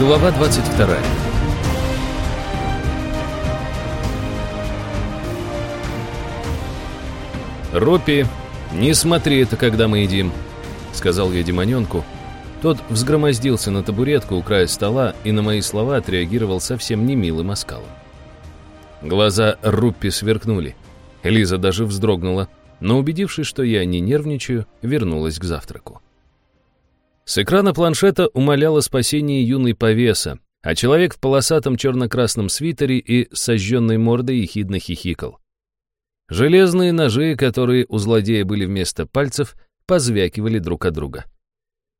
Глава 22 «Ропи, не смотри это, когда мы едим», — сказал я демоненку. Тот взгромоздился на табуретку у края стола и на мои слова отреагировал совсем немилым оскалом. Глаза Руппи сверкнули. Лиза даже вздрогнула, но, убедившись, что я не нервничаю, вернулась к завтраку. С экрана планшета умоляло спасение юной повеса, а человек в полосатом черно-красном свитере и сожженной мордой ехидно хихикал. Железные ножи, которые у злодея были вместо пальцев, позвякивали друг от друга.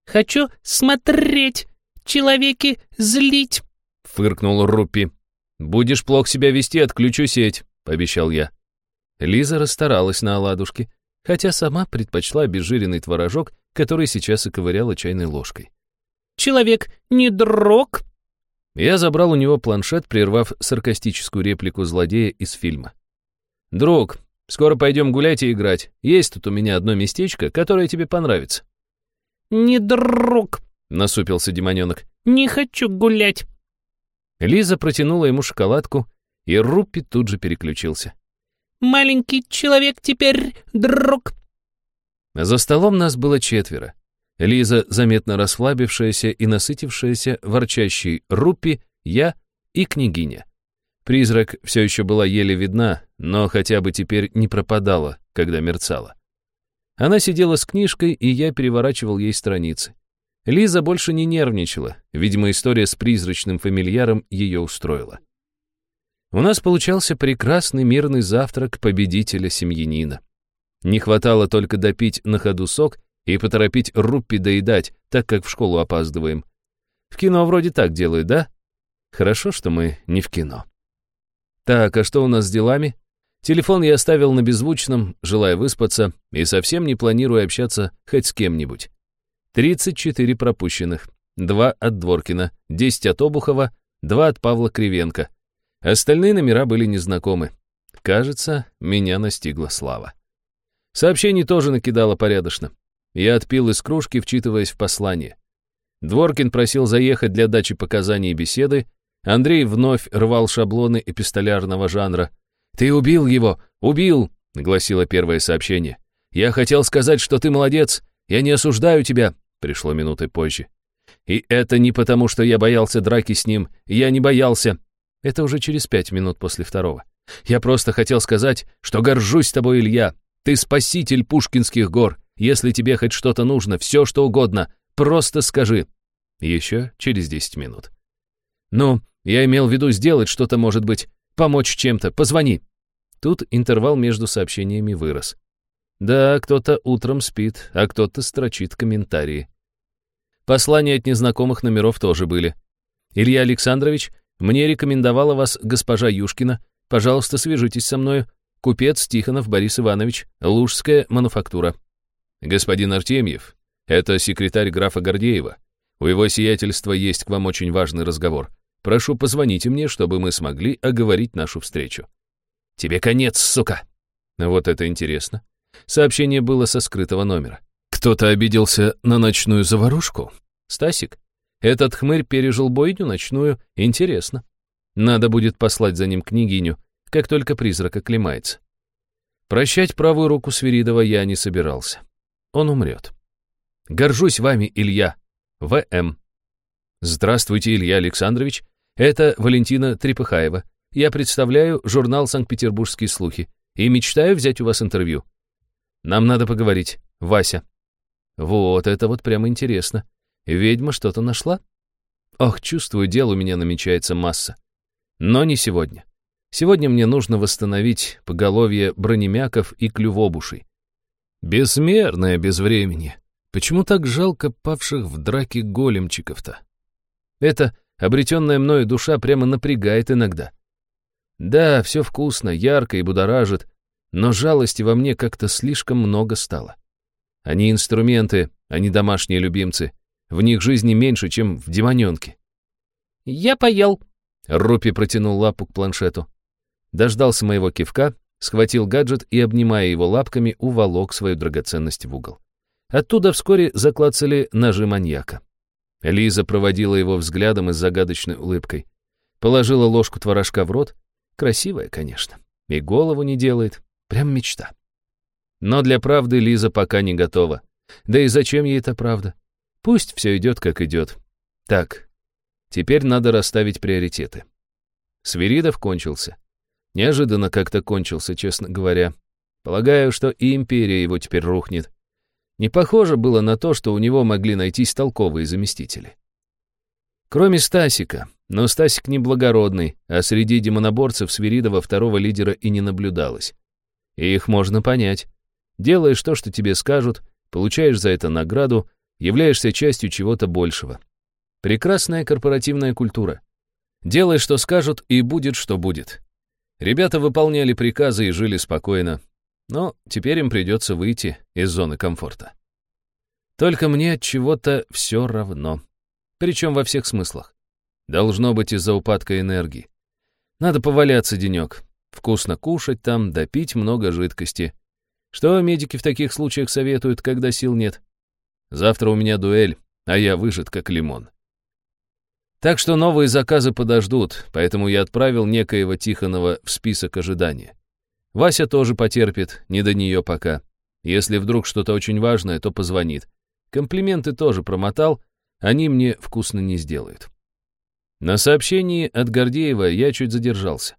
«Хочу смотреть, человеки злить!» — фыркнул Руппи. «Будешь плохо себя вести, отключу сеть», — пообещал я. Лиза расстаралась на оладушке, хотя сама предпочла обезжиренный творожок, который сейчас и ковыряла чайной ложкой. «Человек не дрог!» Я забрал у него планшет, прервав саркастическую реплику злодея из фильма. «Друг, скоро пойдем гулять и играть. Есть тут у меня одно местечко, которое тебе понравится». «Не друг», — насупился демоненок. «Не хочу гулять». Лиза протянула ему шоколадку, и Руппи тут же переключился. «Маленький человек теперь друг». За столом нас было четверо. Лиза, заметно расслабившаяся и насытившаяся, ворчащий Руппи, я и княгиня. Призрак все еще была еле видна, но хотя бы теперь не пропадала, когда мерцала. Она сидела с книжкой, и я переворачивал ей страницы. Лиза больше не нервничала, видимо, история с призрачным фамильяром ее устроила. У нас получался прекрасный мирный завтрак победителя-семьянина. Не хватало только допить на ходу сок и поторопить Руппи доедать, так как в школу опаздываем. В кино вроде так делают, да? Хорошо, что мы не в кино. Так, а что у нас с делами? Телефон я оставил на беззвучном, желая выспаться, и совсем не планируя общаться хоть с кем-нибудь. 34 пропущенных. Два от Дворкина, 10 от Обухова, два от Павла Кривенко. Остальные номера были незнакомы. Кажется, меня настигла слава. Сообщений тоже накидало порядочно. Я отпил из кружки, вчитываясь в послание. Дворкин просил заехать для дачи показаний и беседы, Андрей вновь рвал шаблоны эпистолярного жанра. «Ты убил его! Убил!» — гласило первое сообщение. «Я хотел сказать, что ты молодец! Я не осуждаю тебя!» — пришло минутой позже. «И это не потому, что я боялся драки с ним. Я не боялся!» Это уже через пять минут после второго. «Я просто хотел сказать, что горжусь тобой, Илья. Ты спаситель Пушкинских гор. Если тебе хоть что-то нужно, все что угодно, просто скажи». Еще через десять минут. «Ну, я имел в виду сделать что-то, может быть, помочь чем-то. Позвони». Тут интервал между сообщениями вырос. Да, кто-то утром спит, а кто-то строчит комментарии. Послания от незнакомых номеров тоже были. «Илья Александрович, мне рекомендовала вас госпожа Юшкина. Пожалуйста, свяжитесь со мною. Купец Тихонов Борис Иванович, Лужская мануфактура». «Господин Артемьев, это секретарь графа Гордеева. У его сиятельства есть к вам очень важный разговор. Прошу, позвоните мне, чтобы мы смогли оговорить нашу встречу». «Тебе конец, сука!» Вот это интересно. Сообщение было со скрытого номера. Кто-то обиделся на ночную заварушку? Стасик? Этот хмырь пережил бойню ночную? Интересно. Надо будет послать за ним княгиню, как только призрак оклемается. Прощать правую руку Свиридова я не собирался. Он умрет. Горжусь вами, Илья. В.М. Здравствуйте, Илья Александрович. Это Валентина Трепыхаева. Я представляю журнал «Санкт-Петербургские слухи» и мечтаю взять у вас интервью. Нам надо поговорить, Вася. Вот это вот прямо интересно. Ведьма что-то нашла? Ох, чувствую, дел у меня намечается масса. Но не сегодня. Сегодня мне нужно восстановить поголовье бронемяков и клювобушей. Безмерное безвремени. Почему так жалко павших в драке големчиков-то? Это обретенная мною душа прямо напрягает иногда. Да, все вкусно, ярко и будоражит, но жалости во мне как-то слишком много стало. Они инструменты, а не домашние любимцы. В них жизни меньше, чем в демоненке. «Я поел». Рупи протянул лапу к планшету. Дождался моего кивка, схватил гаджет и, обнимая его лапками, уволок свою драгоценность в угол. Оттуда вскоре заклацали ножи маньяка. Лиза проводила его взглядом и с загадочной улыбкой. Положила ложку творожка в рот. Красивая, конечно. И голову не делает. Прям мечта. Но для правды Лиза пока не готова. Да и зачем ей эта правда? Пусть все идет, как идет. Так, теперь надо расставить приоритеты. Свиридов кончился. Неожиданно как-то кончился, честно говоря. Полагаю, что и империя его теперь рухнет. Не похоже было на то, что у него могли найтись толковые заместители. Кроме Стасика, но Стасик неблагородный, а среди демоноборцев Свиридова второго лидера и не наблюдалось. И их можно понять. Делаешь то, что тебе скажут, получаешь за это награду, являешься частью чего-то большего. Прекрасная корпоративная культура. Делай, что скажут, и будет, что будет. Ребята выполняли приказы и жили спокойно, но теперь им придется выйти из зоны комфорта. Только мне от чего-то все равно. Причем во всех смыслах. Должно быть из-за упадка энергии. Надо поваляться денек. Вкусно кушать там, допить много жидкости. Что медики в таких случаях советуют, когда сил нет? Завтра у меня дуэль, а я выжат как лимон. Так что новые заказы подождут, поэтому я отправил некоего Тихонова в список ожидания. Вася тоже потерпит, не до нее пока. Если вдруг что-то очень важное, то позвонит. Комплименты тоже промотал, они мне вкусно не сделают. На сообщении от Гордеева я чуть задержался.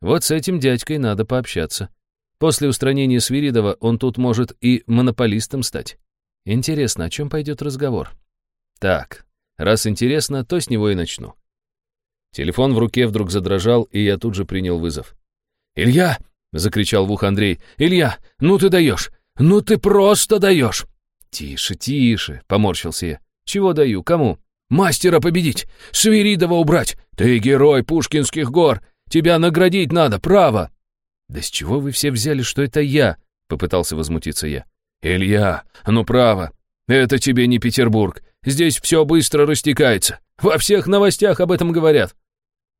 Вот с этим дядькой надо пообщаться. После устранения Свиридова он тут может и монополистом стать. Интересно, о чем пойдет разговор? Так, раз интересно, то с него и начну. Телефон в руке вдруг задрожал, и я тут же принял вызов. «Илья!» — закричал в ухо Андрей. «Илья, ну ты даешь! Ну ты просто даешь!» «Тише, тише!» — поморщился я. «Чего даю? Кому?» «Мастера победить! Свиридова убрать! Ты герой Пушкинских гор! Тебя наградить надо, право!» «Да с чего вы все взяли, что это я?» — попытался возмутиться я. «Илья, ну право, это тебе не Петербург. Здесь все быстро растекается. Во всех новостях об этом говорят».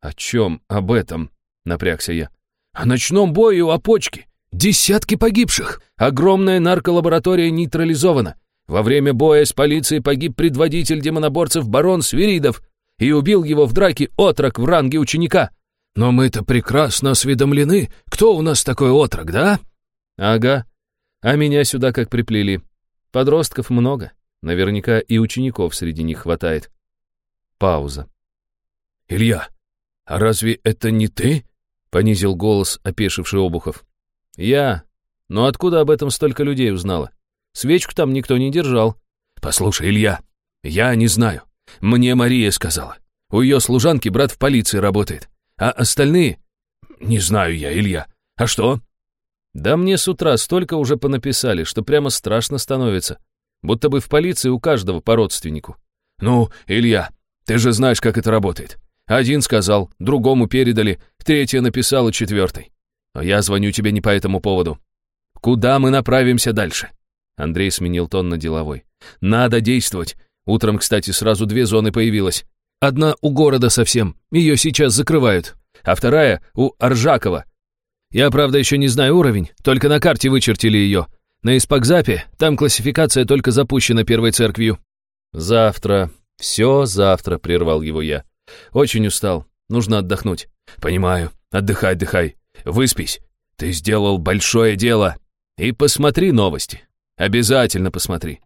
«О чем об этом?» — напрягся я. О ночном бое у опочки. Десятки погибших. Огромная нарколаборатория нейтрализована. Во время боя с полицией погиб предводитель демоноборцев барон Свиридов и убил его в драке отрок в ранге ученика. Но мы-то прекрасно осведомлены, кто у нас такой отрок, да? Ага. А меня сюда как приплели. Подростков много. Наверняка и учеников среди них хватает. Пауза. «Илья, а разве это не ты?» Понизил голос опешивший Обухов. «Я? Но откуда об этом столько людей узнало? Свечку там никто не держал». «Послушай, Илья, я не знаю. Мне Мария сказала. У ее служанки брат в полиции работает. А остальные? Не знаю я, Илья. А что?» «Да мне с утра столько уже понаписали, что прямо страшно становится. Будто бы в полиции у каждого по родственнику». «Ну, Илья, ты же знаешь, как это работает. Один сказал, другому передали, третья написала четвертой. Но я звоню тебе не по этому поводу. Куда мы направимся дальше? Андрей сменил тон на деловой. Надо действовать. Утром, кстати, сразу две зоны появилось. Одна у города совсем, ее сейчас закрывают. А вторая у Аржакова. Я, правда, еще не знаю уровень, только на карте вычертили ее. На Испакзапе там классификация только запущена первой церковью. Завтра. Все завтра, прервал его я. Очень устал. Нужно отдохнуть. Понимаю. Отдыхай, отдыхай. Выспись. Ты сделал большое дело. И посмотри новости. Обязательно посмотри.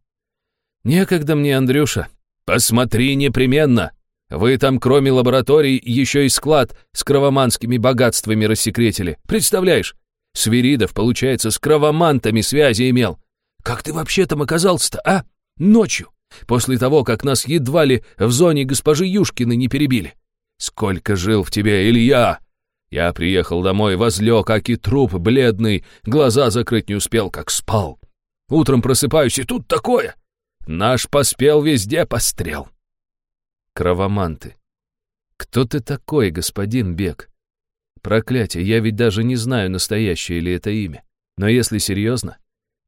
Некогда мне, Андрюша. Посмотри непременно. Вы там, кроме лабораторий, еще и склад с кровоманскими богатствами рассекретили. Представляешь? Свиридов, получается, с кровомантами связи имел. Как ты вообще там оказался-то, а? Ночью. После того, как нас едва ли в зоне госпожи Юшкины не перебили. Сколько жил в тебе, Илья! Я приехал домой, возлег, как и труп бледный, глаза закрыть не успел, как спал. Утром просыпаюсь, и тут такое. Наш поспел везде пострел. Кровоманты. Кто ты такой, господин Бек? Проклятие, я ведь даже не знаю, настоящее ли это имя. Но если серьезно,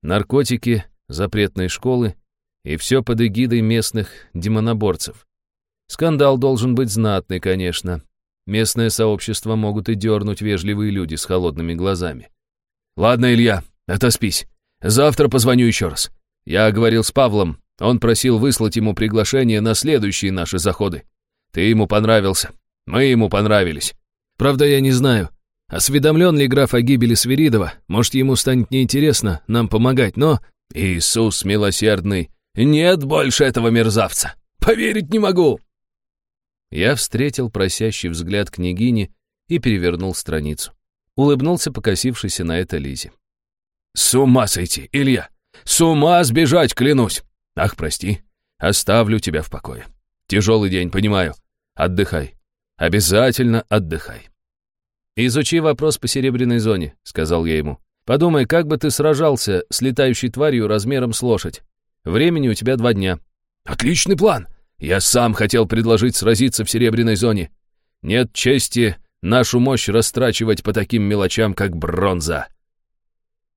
наркотики, запретные школы, и все под эгидой местных демоноборцев. Скандал должен быть знатный, конечно. Местное сообщество могут и дернуть вежливые люди с холодными глазами. «Ладно, Илья, отоспись. Завтра позвоню еще раз. Я говорил с Павлом. Он просил выслать ему приглашение на следующие наши заходы. Ты ему понравился. Мы ему понравились. Правда, я не знаю, осведомлен ли граф о гибели Свиридова. Может, ему станет неинтересно нам помогать, но... Иисус милосердный, нет больше этого мерзавца. Поверить не могу. Я встретил просящий взгляд княгини и перевернул страницу. Улыбнулся покосившийся на это Лизе. «С ума сойти, Илья! С ума сбежать, клянусь! Ах, прости, оставлю тебя в покое. Тяжелый день, понимаю. Отдыхай. Обязательно отдыхай». «Изучи вопрос по серебряной зоне», — сказал я ему. «Подумай, как бы ты сражался с летающей тварью размером с лошадь. Времени у тебя два дня». «Отличный план! Я сам хотел предложить сразиться в серебряной зоне. Нет чести нашу мощь растрачивать по таким мелочам, как бронза».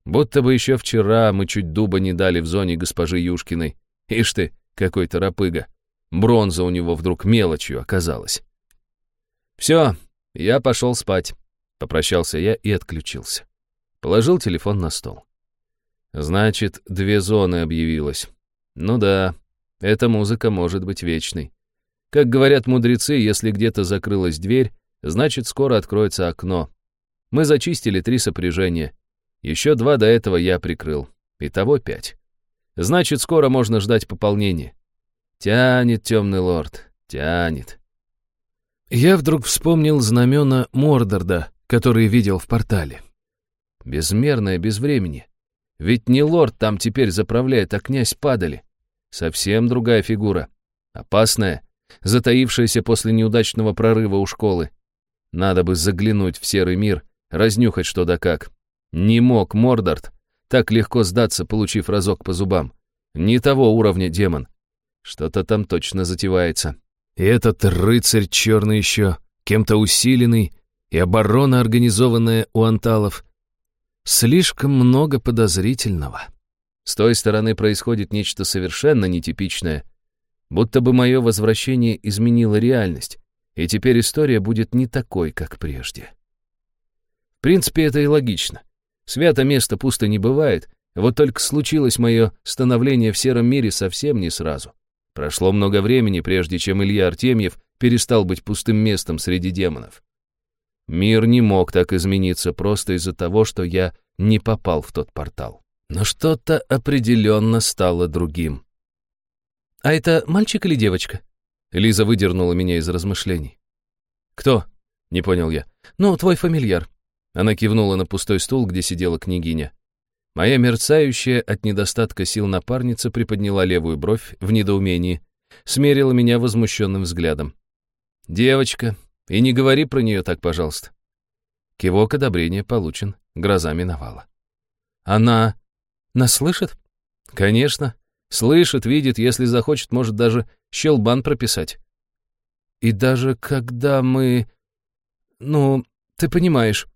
Будто бы еще вчера мы чуть дуба не дали в зоне госпожи Юшкиной. Ишь ты, какой то рапыга. Бронза у него вдруг мелочью оказалась. «Все, я пошел спать», — попрощался я и отключился. Положил телефон на стол. Значит, две зоны объявилось. Ну да, эта музыка может быть вечной. Как говорят мудрецы, если где-то закрылась дверь, значит, скоро откроется окно. Мы зачистили три сопряжения. Еще два до этого я прикрыл. Итого пять. Значит, скоро можно ждать пополнения. Тянет темный лорд, тянет. Я вдруг вспомнил знамена Мордорда, которые видел в портале. Безмерное безвремени. Ведь не лорд там теперь заправляет, а князь падали. Совсем другая фигура. Опасная, затаившаяся после неудачного прорыва у школы. Надо бы заглянуть в серый мир, разнюхать что да как. Не мог Мордорт так легко сдаться, получив разок по зубам. Не того уровня демон. Что-то там точно затевается. И этот рыцарь черный еще, кем-то усиленный, и оборона, организованная у анталов. Слишком много подозрительного. С той стороны происходит нечто совершенно нетипичное. Будто бы мое возвращение изменило реальность, и теперь история будет не такой, как прежде. В принципе, это и логично. Свято место пусто не бывает, вот только случилось мое становление в сером мире совсем не сразу. Прошло много времени, прежде чем Илья Артемьев перестал быть пустым местом среди демонов. Мир не мог так измениться просто из-за того, что я не попал в тот портал. Но что-то определенно стало другим. «А это мальчик или девочка?» Лиза выдернула меня из размышлений. «Кто?» — не понял я. «Ну, твой фамильяр. Она кивнула на пустой стул, где сидела княгиня. Моя мерцающая от недостатка сил напарница приподняла левую бровь в недоумении, смерила меня возмущенным взглядом. «Девочка, и не говори про нее так, пожалуйста». Кивок одобрения получен, гроза миновала. «Она... нас слышит?» «Конечно. Слышит, видит, если захочет, может даже щелбан прописать». «И даже когда мы... ну, ты понимаешь...»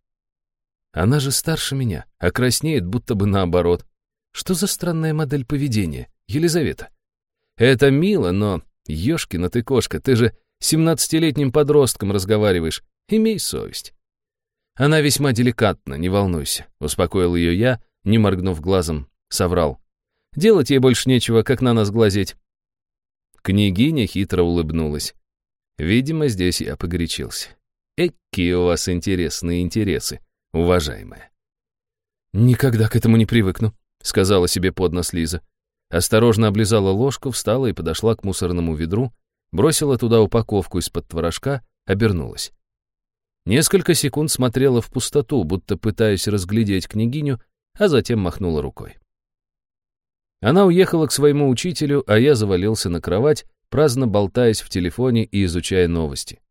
Она же старше меня, а краснеет, будто бы наоборот. Что за странная модель поведения, Елизавета? Это мило, но, ёшкина ты кошка, ты же семнадцатилетним подростком разговариваешь. Имей совесть. Она весьма деликатна, не волнуйся, успокоил ее я, не моргнув глазом, соврал. Делать ей больше нечего, как на нас глазеть. Княгиня хитро улыбнулась. Видимо, здесь я погорячился. Какие у вас интересные интересы уважаемая. «Никогда к этому не привыкну», — сказала себе под нос Лиза. Осторожно облизала ложку, встала и подошла к мусорному ведру, бросила туда упаковку из-под творожка, обернулась. Несколько секунд смотрела в пустоту, будто пытаясь разглядеть княгиню, а затем махнула рукой. Она уехала к своему учителю, а я завалился на кровать, праздно болтаясь в телефоне и изучая новости.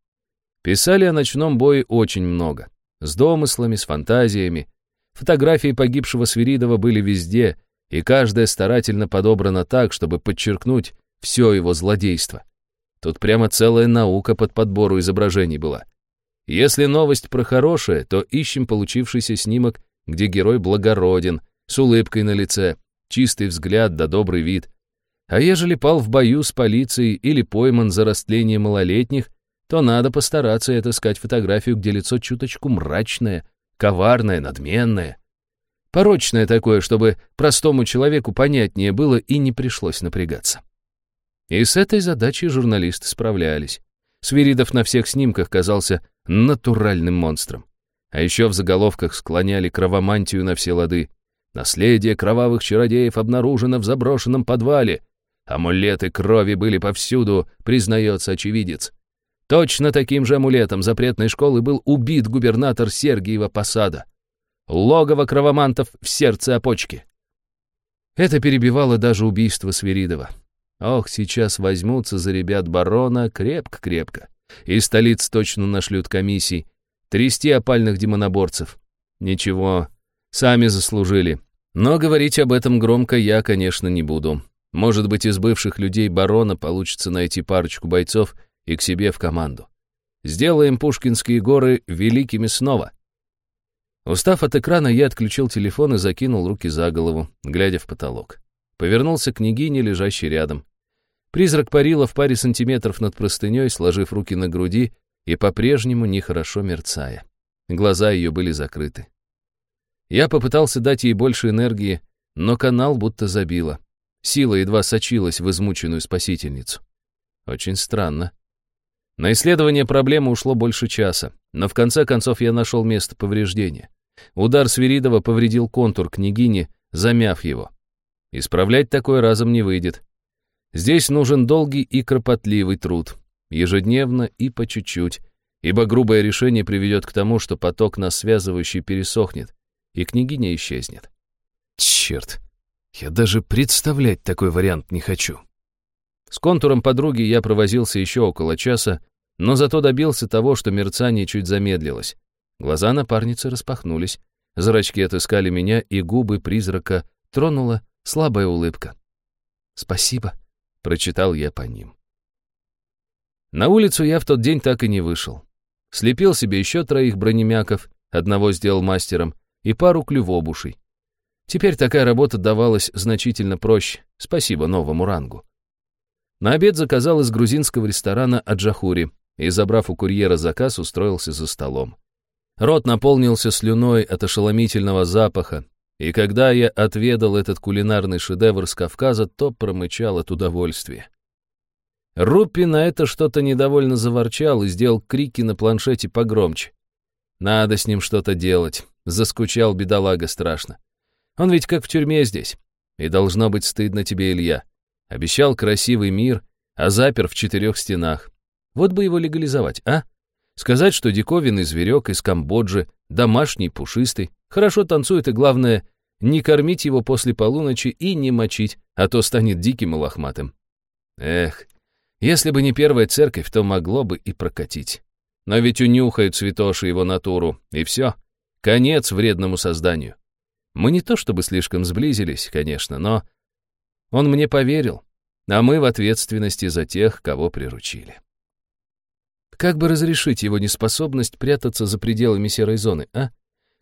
Писали о ночном бое очень много. С домыслами, с фантазиями. Фотографии погибшего Свиридова были везде, и каждая старательно подобрана так, чтобы подчеркнуть все его злодейство. Тут прямо целая наука под подбору изображений была. Если новость про хорошее, то ищем получившийся снимок, где герой благороден, с улыбкой на лице, чистый взгляд да добрый вид. А ежели пал в бою с полицией или пойман за растление малолетних, то надо постараться отыскать фотографию, где лицо чуточку мрачное, коварное, надменное. Порочное такое, чтобы простому человеку понятнее было и не пришлось напрягаться. И с этой задачей журналисты справлялись. Свиридов на всех снимках казался натуральным монстром. А еще в заголовках склоняли кровомантию на все лады. Наследие кровавых чародеев обнаружено в заброшенном подвале. Амулеты крови были повсюду, признается очевидец. Точно таким же амулетом запретной школы был убит губернатор Сергиева Посада. Логово кровомантов в сердце опочки. Это перебивало даже убийство Свиридова. Ох, сейчас возьмутся за ребят барона крепко-крепко. И столиц точно нашлют комиссий. Трясти опальных демоноборцев. Ничего, сами заслужили. Но говорить об этом громко я, конечно, не буду. Может быть, из бывших людей барона получится найти парочку бойцов и к себе в команду. Сделаем Пушкинские горы великими снова. Устав от экрана, я отключил телефон и закинул руки за голову, глядя в потолок. Повернулся к княгине, лежащей рядом. Призрак парила в паре сантиметров над простыней, сложив руки на груди и по-прежнему нехорошо мерцая. Глаза ее были закрыты. Я попытался дать ей больше энергии, но канал будто забило. Сила едва сочилась в измученную спасительницу. Очень странно. На исследование проблемы ушло больше часа, но в конце концов я нашел место повреждения. Удар Свиридова повредил контур княгини, замяв его. Исправлять такое разом не выйдет. Здесь нужен долгий и кропотливый труд, ежедневно и по чуть-чуть, ибо грубое решение приведет к тому, что поток нас связывающий пересохнет, и княгиня исчезнет. Черт, я даже представлять такой вариант не хочу. С контуром подруги я провозился еще около часа, но зато добился того, что мерцание чуть замедлилось. Глаза напарницы распахнулись, зрачки отыскали меня, и губы призрака тронула слабая улыбка. «Спасибо», — прочитал я по ним. На улицу я в тот день так и не вышел. Слепил себе еще троих бронемяков, одного сделал мастером, и пару клювобушей. Теперь такая работа давалась значительно проще, спасибо новому рангу. На обед заказал из грузинского ресторана Аджахури, и, забрав у курьера заказ, устроился за столом. Рот наполнился слюной от ошеломительного запаха, и когда я отведал этот кулинарный шедевр с Кавказа, то промычал от удовольствия. Руппи на это что-то недовольно заворчал и сделал крики на планшете погромче. Надо с ним что-то делать, заскучал бедолага страшно. Он ведь как в тюрьме здесь. И должно быть стыдно тебе, Илья. Обещал красивый мир, а запер в четырех стенах. Вот бы его легализовать, а? Сказать, что диковинный зверек из Камбоджи, домашний, пушистый, хорошо танцует и, главное, не кормить его после полуночи и не мочить, а то станет диким и лохматым. Эх, если бы не первая церковь, то могло бы и прокатить. Но ведь унюхают святоши его натуру, и все. Конец вредному созданию. Мы не то чтобы слишком сблизились, конечно, но он мне поверил, а мы в ответственности за тех, кого приручили. Как бы разрешить его неспособность прятаться за пределами серой зоны, а?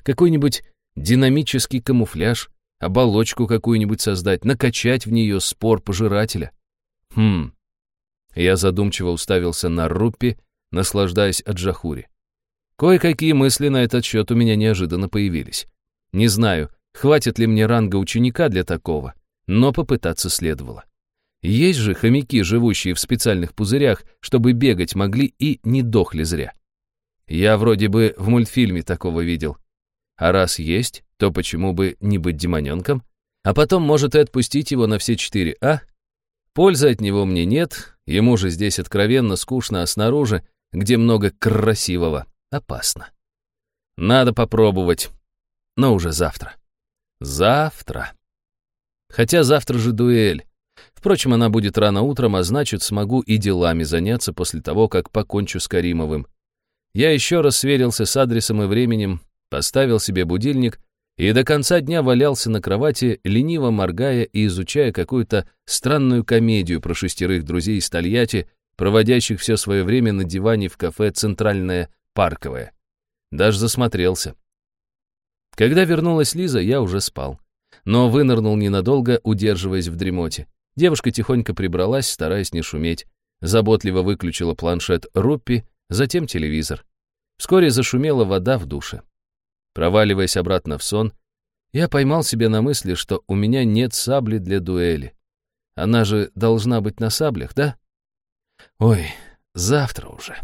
Какой-нибудь динамический камуфляж, оболочку какую-нибудь создать, накачать в нее спор пожирателя. Хм. Я задумчиво уставился на Руппи, наслаждаясь от. Кое-какие мысли на этот счет у меня неожиданно появились. Не знаю, хватит ли мне ранга ученика для такого, но попытаться следовало. Есть же хомяки, живущие в специальных пузырях, чтобы бегать могли и не дохли зря. Я вроде бы в мультфильме такого видел. А раз есть, то почему бы не быть демоненком? А потом, может, и отпустить его на все четыре, а? Пользы от него мне нет, ему же здесь откровенно скучно, а снаружи, где много красивого, опасно. Надо попробовать, но уже завтра. Завтра. Хотя завтра же дуэль. Впрочем, она будет рано утром, а значит, смогу и делами заняться после того, как покончу с Каримовым. Я еще раз сверился с адресом и временем, поставил себе будильник и до конца дня валялся на кровати, лениво моргая и изучая какую-то странную комедию про шестерых друзей из Тольятти, проводящих все свое время на диване в кафе «Центральное Парковое». Даже засмотрелся. Когда вернулась Лиза, я уже спал. Но вынырнул ненадолго, удерживаясь в дремоте. Девушка тихонько прибралась, стараясь не шуметь. Заботливо выключила планшет Руппи, затем телевизор. Вскоре зашумела вода в душе. Проваливаясь обратно в сон, я поймал себя на мысли, что у меня нет сабли для дуэли. Она же должна быть на саблях, да? Ой, завтра уже.